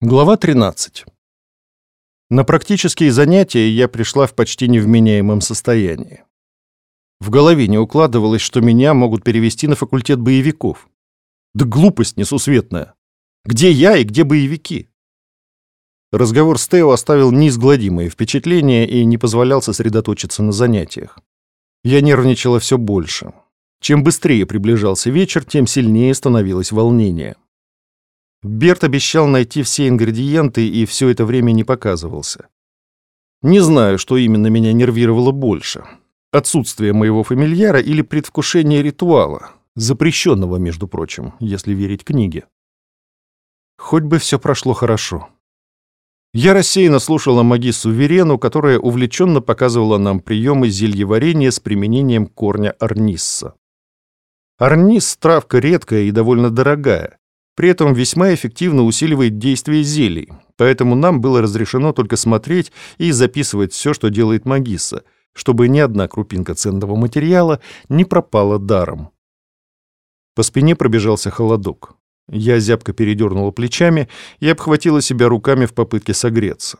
Глава 13. На практические занятия я пришла в почти невменяемом состоянии. В голове не укладывалось, что меня могут перевести на факультет боевиков. Да глупость несусветная. Где я и где боевики? Разговор с Тео оставил неизгладимые впечатления и не позволял сосредоточиться на занятиях. Я нервничала все больше. Чем быстрее приближался вечер, тем сильнее становилось волнение. Берт обещал найти все ингредиенты и все это время не показывался. Не знаю, что именно меня нервировало больше. Отсутствие моего фамильяра или предвкушение ритуала, запрещенного, между прочим, если верить книге. Хоть бы все прошло хорошо. Я рассеянно слушала магиссу Верену, которая увлеченно показывала нам приемы зельеварения с применением корня арнисса. Арнис – травка редкая и довольно дорогая. При этом весьма эффективно усиливает действие зелий, поэтому нам было разрешено только смотреть и записывать все, что делает магисса, чтобы ни одна крупинка ценного материала не пропала даром. По спине пробежался холодок. Я зябко передернула плечами и обхватила себя руками в попытке согреться.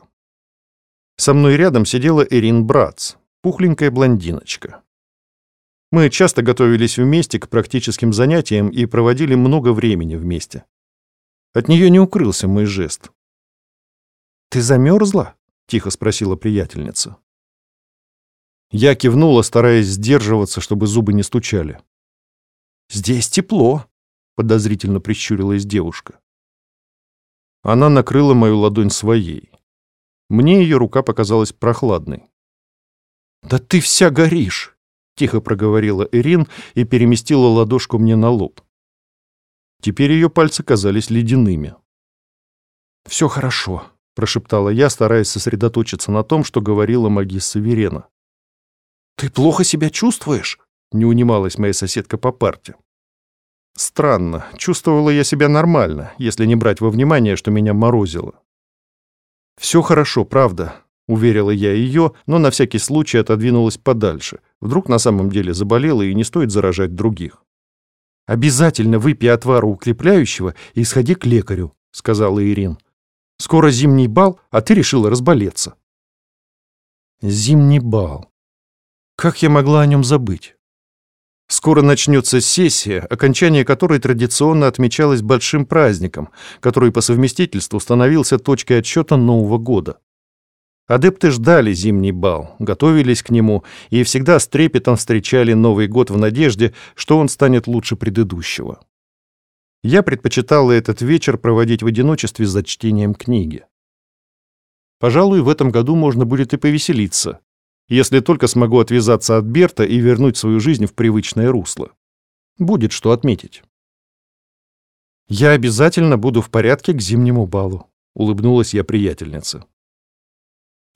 Со мной рядом сидела Эрин Братц, пухленькая блондиночка. Мы часто готовились вместе к практическим занятиям и проводили много времени вместе. От нее не укрылся мой жест. «Ты замерзла?» — тихо спросила приятельница. Я кивнула, стараясь сдерживаться, чтобы зубы не стучали. «Здесь тепло», — подозрительно прищурилась девушка. Она накрыла мою ладонь своей. Мне ее рука показалась прохладной. «Да ты вся горишь!» Тихо проговорила Эрин и переместила ладошку мне на лоб. Теперь ее пальцы казались ледяными. «Все хорошо», — прошептала я, стараясь сосредоточиться на том, что говорила магисса Верена. «Ты плохо себя чувствуешь?» — не унималась моя соседка по парте. Странно, чувствовала я себя нормально, если не брать во внимание, что меня морозило. «Все хорошо, правда», Уверила я ее, но на всякий случай отодвинулась подальше. Вдруг на самом деле заболела и не стоит заражать других. «Обязательно выпей отвара укрепляющего и сходи к лекарю», — сказала Ирин. «Скоро зимний бал, а ты решила разболеться». Зимний бал. Как я могла о нем забыть? Скоро начнется сессия, окончание которой традиционно отмечалось большим праздником, который по совместительству становился точкой отсчета Нового года. Адепты ждали зимний бал, готовились к нему и всегда с трепетом встречали Новый год в надежде, что он станет лучше предыдущего. Я предпочитала этот вечер проводить в одиночестве за чтением книги. Пожалуй, в этом году можно будет и повеселиться, если только смогу отвязаться от Берта и вернуть свою жизнь в привычное русло. Будет что отметить. «Я обязательно буду в порядке к зимнему балу», — улыбнулась я приятельнице.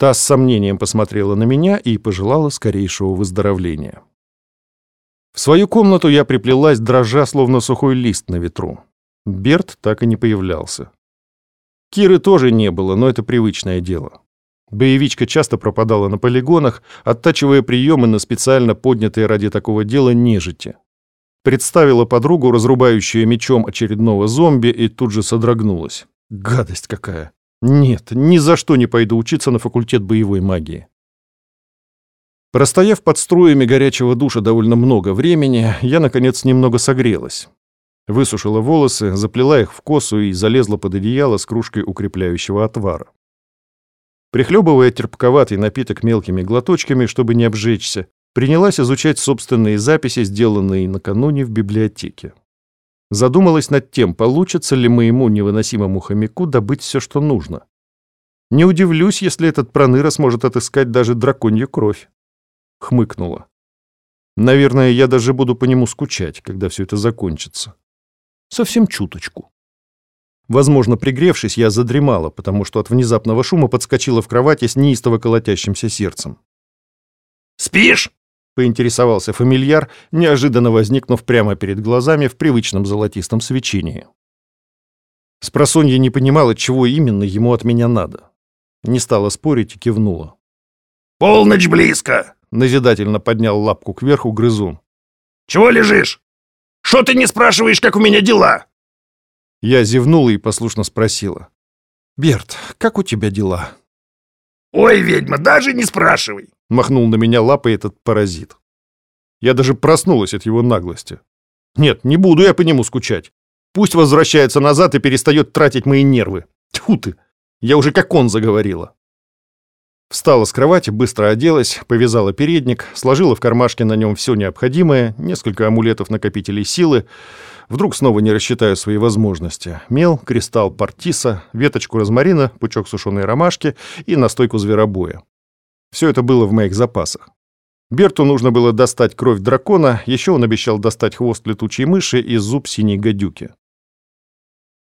Та с сомнением посмотрела на меня и пожелала скорейшего выздоровления. В свою комнату я приплелась, дрожа, словно сухой лист на ветру. Берт так и не появлялся. Киры тоже не было, но это привычное дело. Боевичка часто пропадала на полигонах, оттачивая приемы на специально поднятые ради такого дела нежити. Представила подругу, разрубающую мечом очередного зомби, и тут же содрогнулась. Гадость какая! Нет, ни за что не пойду учиться на факультет боевой магии. Простояв под струями горячего душа довольно много времени, я, наконец, немного согрелась. Высушила волосы, заплела их в косу и залезла под одеяло с кружкой укрепляющего отвара. Прихлебывая терпковатый напиток мелкими глоточками, чтобы не обжечься, принялась изучать собственные записи, сделанные накануне в библиотеке. Задумалась над тем, получится ли моему невыносимому хомяку добыть все, что нужно. Не удивлюсь, если этот проныра сможет отыскать даже драконью кровь. Хмыкнула. Наверное, я даже буду по нему скучать, когда все это закончится. Совсем чуточку. Возможно, пригревшись, я задремала, потому что от внезапного шума подскочила в кровати с неистово колотящимся сердцем. «Спишь?» — поинтересовался фамильяр, неожиданно возникнув прямо перед глазами в привычном золотистом свечении. Спросонья не понимала, чего именно ему от меня надо. Не стала спорить и кивнула. «Полночь близко!» — назидательно поднял лапку кверху грызун. «Чего лежишь? Что ты не спрашиваешь, как у меня дела?» Я зевнула и послушно спросила. «Берт, как у тебя дела?» Ой, ведьма, даже не спрашивай. Махнул на меня лапой этот паразит. Я даже проснулась от его наглости. Нет, не буду я по нему скучать. Пусть возвращается назад и перестает тратить мои нервы. Тьфу ты, я уже как он заговорила. Встала с кровати, быстро оделась, повязала передник, сложила в кармашке на нем все необходимое, несколько амулетов-накопителей силы. Вдруг снова не рассчитаю свои возможности. Мел, кристалл партиса, веточку розмарина, пучок сушеной ромашки и настойку зверобоя. Все это было в моих запасах. Берту нужно было достать кровь дракона, еще он обещал достать хвост летучей мыши и зуб синей гадюки.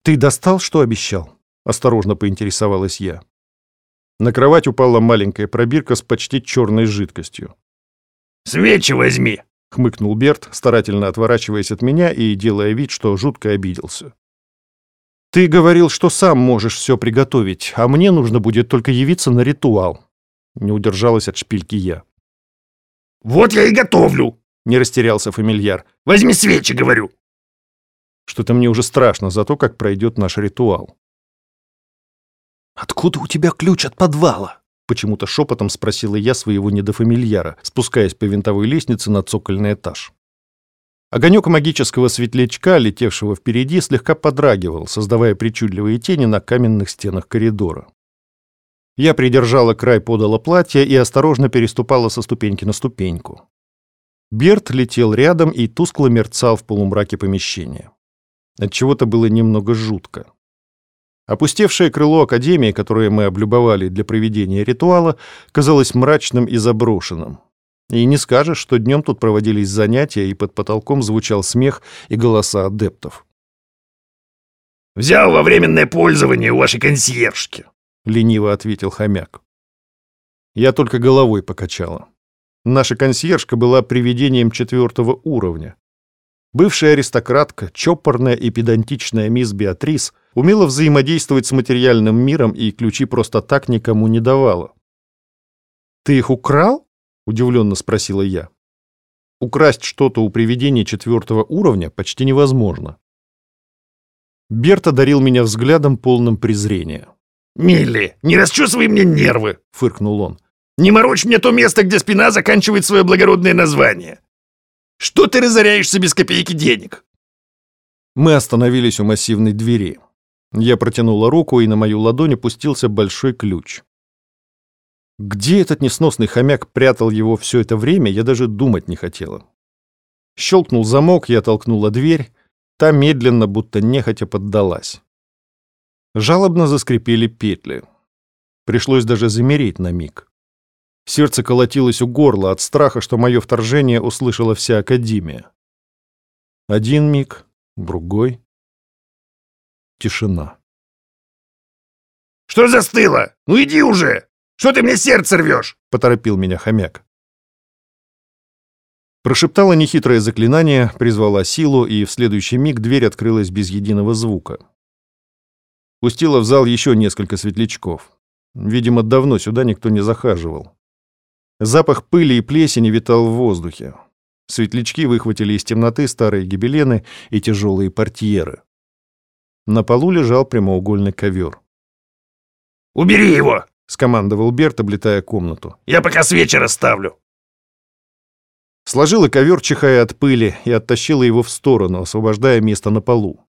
«Ты достал, что обещал?» — осторожно поинтересовалась я. На кровать упала маленькая пробирка с почти черной жидкостью. «Свечи возьми!» — хмыкнул Берт, старательно отворачиваясь от меня и делая вид, что жутко обиделся. «Ты говорил, что сам можешь все приготовить, а мне нужно будет только явиться на ритуал». Не удержалась от шпильки я. «Вот я и готовлю!» — не растерялся фамильяр. «Возьми свечи, говорю!» Что-то мне уже страшно за то, как пройдет наш ритуал. «Откуда у тебя ключ от подвала?» Почему-то шепотом спросила я своего недофамильяра, спускаясь по винтовой лестнице на цокольный этаж. Огонек магического светлячка, летевшего впереди, слегка подрагивал, создавая причудливые тени на каменных стенах коридора. Я придержала край подола платья и осторожно переступала со ступеньки на ступеньку. Берт летел рядом и тускло мерцал в полумраке помещения. Отчего-то было немного жутко. Опустевшее крыло Академии, которое мы облюбовали для проведения ритуала, казалось мрачным и заброшенным. И не скажешь, что днем тут проводились занятия, и под потолком звучал смех и голоса адептов. «Взял во временное пользование у вашей консьержки», — лениво ответил хомяк. Я только головой покачала. Наша консьержка была привидением четвертого уровня. Бывшая аристократка, чопорная и педантичная мисс Беатрис — умела взаимодействовать с материальным миром и ключи просто так никому не давала. «Ты их украл?» — удивленно спросила я. Украсть что-то у привидения четвертого уровня почти невозможно. Берта дарил меня взглядом, полным презрения. «Милли, не расчесывай мне нервы!» — фыркнул он. «Не морочь мне то место, где спина заканчивает свое благородное название! Что ты разоряешься без копейки денег?» Мы остановились у массивной двери. Я протянула руку, и на мою ладонь опустился большой ключ. Где этот несносный хомяк прятал его все это время, я даже думать не хотела. Щелкнул замок, я толкнула дверь, та медленно, будто нехотя поддалась. Жалобно заскрипели петли. Пришлось даже замереть на миг. Сердце колотилось у горла от страха, что мое вторжение услышала вся Академия. Один миг, другой. Тишина. «Что застыло? Ну иди уже! Что ты мне сердце рвешь?» — поторопил меня хомяк. Прошептала нехитрое заклинание, призвала силу, и в следующий миг дверь открылась без единого звука. Пустила в зал еще несколько светлячков. Видимо, давно сюда никто не захаживал. Запах пыли и плесени витал в воздухе. Светлячки выхватили из темноты старые гибелены и тяжелые портьеры. На полу лежал прямоугольный ковер. «Убери его!» — скомандовал Берт, облетая комнату. «Я пока свечи расставлю!» Сложила ковер, чихая от пыли, и оттащила его в сторону, освобождая место на полу.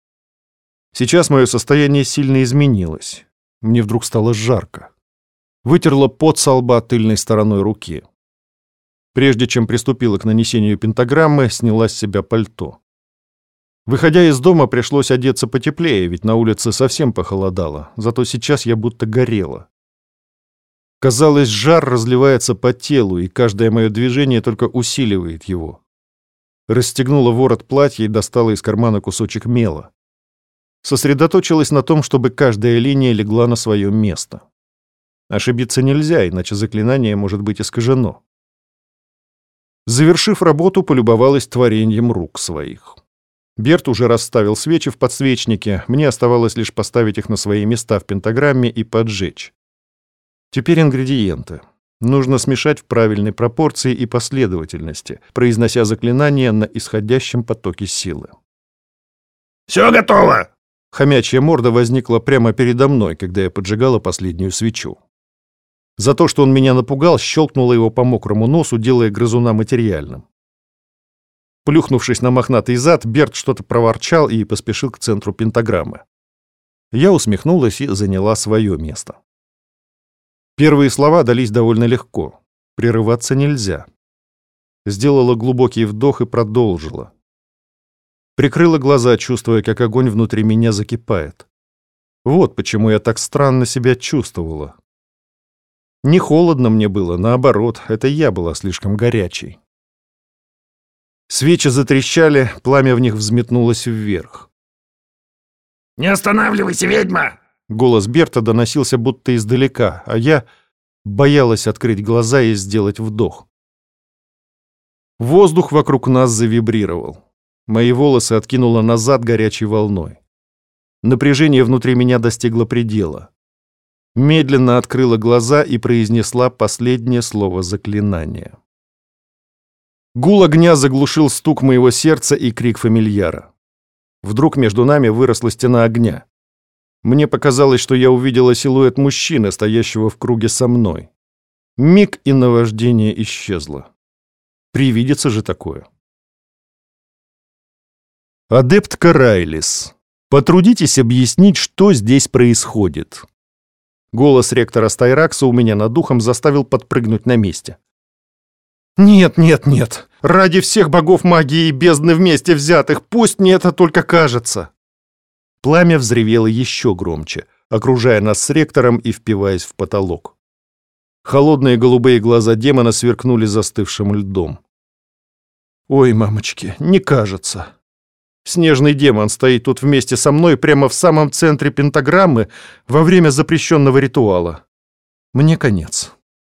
Сейчас мое состояние сильно изменилось. Мне вдруг стало жарко. Вытерла пот со лба тыльной стороной руки. Прежде чем приступила к нанесению пентаграммы, сняла с себя пальто. Выходя из дома, пришлось одеться потеплее, ведь на улице совсем похолодало, зато сейчас я будто горела. Казалось, жар разливается по телу, и каждое мое движение только усиливает его. Расстегнула ворот платья и достала из кармана кусочек мела. Сосредоточилась на том, чтобы каждая линия легла на свое место. Ошибиться нельзя, иначе заклинание может быть искажено. Завершив работу, полюбовалась творением рук своих. Берт уже расставил свечи в подсвечнике, мне оставалось лишь поставить их на свои места в пентаграмме и поджечь. Теперь ингредиенты. Нужно смешать в правильной пропорции и последовательности, произнося заклинание на исходящем потоке силы. «Все готово!» Хомячья морда возникла прямо передо мной, когда я поджигала последнюю свечу. За то, что он меня напугал, щелкнула его по мокрому носу, делая грызуна материальным. Плюхнувшись на мохнатый зад, Берт что-то проворчал и поспешил к центру пентаграммы. Я усмехнулась и заняла свое место. Первые слова дались довольно легко. Прерываться нельзя. Сделала глубокий вдох и продолжила. Прикрыла глаза, чувствуя, как огонь внутри меня закипает. Вот почему я так странно себя чувствовала. Не холодно мне было, наоборот, это я была слишком горячей. Свечи затрещали, пламя в них взметнулось вверх. «Не останавливайся, ведьма!» Голос Берта доносился будто издалека, а я боялась открыть глаза и сделать вдох. Воздух вокруг нас завибрировал. Мои волосы откинуло назад горячей волной. Напряжение внутри меня достигло предела. Медленно открыла глаза и произнесла последнее слово заклинания. Гул огня заглушил стук моего сердца и крик фамильяра. Вдруг между нами выросла стена огня. Мне показалось, что я увидела силуэт мужчины, стоящего в круге со мной. Миг и наваждение исчезло. Привидится же такое. Адепт Карайлис, потрудитесь объяснить, что здесь происходит. Голос ректора Стайракса у меня над духом заставил подпрыгнуть на месте. «Нет, нет, нет. Ради всех богов магии и бездны вместе взятых, пусть мне это только кажется!» Пламя взревело еще громче, окружая нас с ректором и впиваясь в потолок. Холодные голубые глаза демона сверкнули застывшим льдом. «Ой, мамочки, не кажется!» Снежный демон стоит тут вместе со мной прямо в самом центре пентаграммы во время запрещенного ритуала. Мне конец.